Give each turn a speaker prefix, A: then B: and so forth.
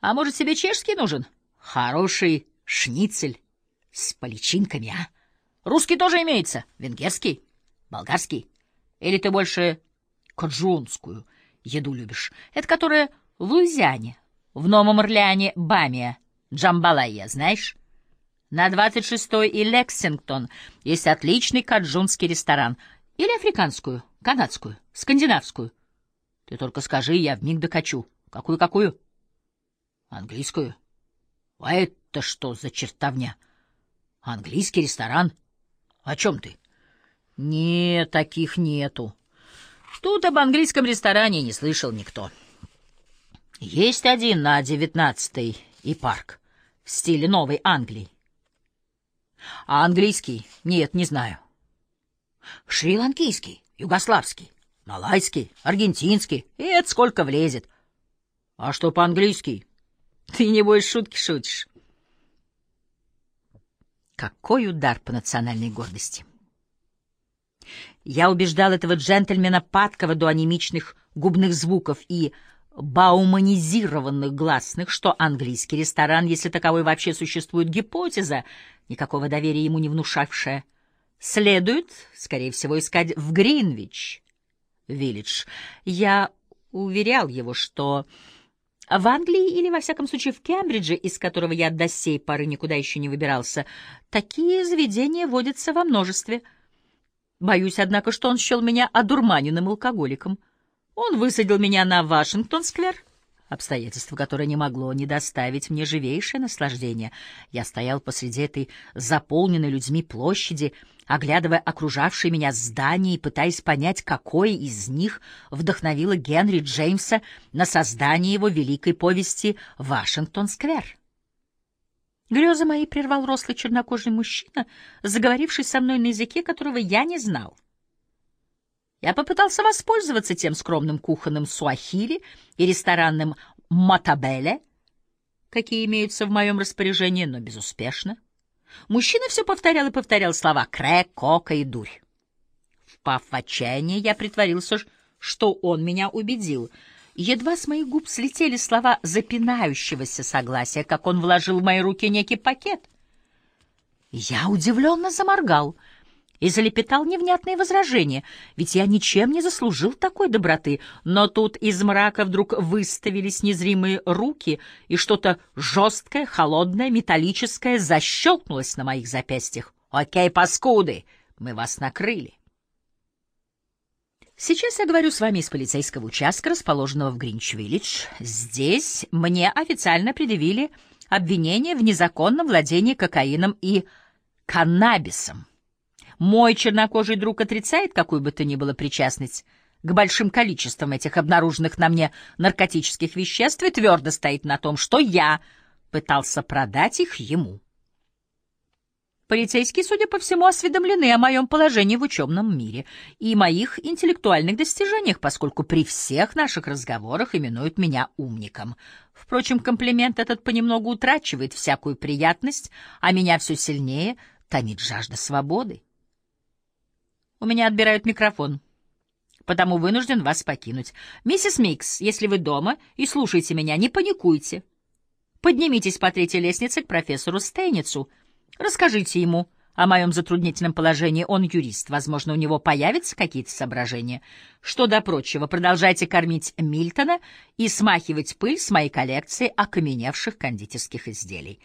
A: А может, тебе чешский нужен? Хороший шницель с поличинками, а? Русский тоже имеется, венгерский, болгарский. Или ты больше каджунскую еду любишь? Это которая в Луизиане, в Новом Орлеане, Бамия, Джамбалайя, знаешь? На 26-й и Лексингтон есть отличный каджунский ресторан. Или африканскую, канадскую, скандинавскую. Ты только скажи, я вмиг докачу. Какую-какую? Английскую. А это что за чертовня? Английский ресторан? О чем ты? Нет, таких нету. Тут об английском ресторане не слышал никто. Есть один на девятнадцатой и парк в стиле Новой Англии. А английский? Нет, не знаю. Шри-ланкийский, югославский, малайский, аргентинский. Это сколько влезет. А что по-английски? Ты, небось, шутки шутишь. Какой удар по национальной гордости! Я убеждал этого джентльмена падкого до анемичных губных звуков и бауманизированных гласных, что английский ресторан, если таковой вообще существует гипотеза, никакого доверия ему не внушавшая, следует, скорее всего, искать в Гринвич, Виллидж. Я уверял его, что в Англии или, во всяком случае, в Кембридже, из которого я до сей поры никуда еще не выбирался, такие заведения водятся во множестве. Боюсь, однако, что он счел меня одурманенным алкоголиком. Он высадил меня на Вашингтон-сквер, обстоятельство, которое не могло не доставить мне живейшее наслаждение. Я стоял посреди этой заполненной людьми площади, оглядывая окружавшие меня здания и пытаясь понять, какое из них вдохновило Генри Джеймса на создание его великой повести «Вашингтон-сквер». Грезы мои прервал рослый чернокожий мужчина, заговоривший со мной на языке, которого я не знал. Я попытался воспользоваться тем скромным кухонным суахили и ресторанным матабеле, какие имеются в моем распоряжении, но безуспешно. Мужчина все повторял и повторял слова «крэк», «кока» и «дурь». Впав в отчаяние, я притворился, что он меня убедил. Едва с моих губ слетели слова запинающегося согласия, как он вложил в мои руки некий пакет. Я удивленно заморгал — и залепетал невнятные возражения, ведь я ничем не заслужил такой доброты, но тут из мрака вдруг выставились незримые руки, и что-то жесткое, холодное, металлическое защелкнулось на моих запястьях. «Окей, паскуды, мы вас накрыли». Сейчас я говорю с вами из полицейского участка, расположенного в Гринч-Виллидж. Здесь мне официально предъявили обвинение в незаконном владении кокаином и каннабисом. Мой чернокожий друг отрицает какую бы то ни было причастность к большим количествам этих обнаруженных на мне наркотических веществ и твердо стоит на том, что я пытался продать их ему. Полицейские, судя по всему, осведомлены о моем положении в учебном мире и моих интеллектуальных достижениях, поскольку при всех наших разговорах именуют меня умником. Впрочем, комплимент этот понемногу утрачивает всякую приятность, а меня все сильнее томит жажда свободы. У меня отбирают микрофон, потому вынужден вас покинуть. Миссис Микс, если вы дома и слушаете меня, не паникуйте. Поднимитесь по третьей лестнице к профессору Стейницу. Расскажите ему о моем затруднительном положении. Он юрист. Возможно, у него появятся какие-то соображения. Что до прочего, продолжайте кормить Мильтона и смахивать пыль с моей коллекции окаменевших кондитерских изделий.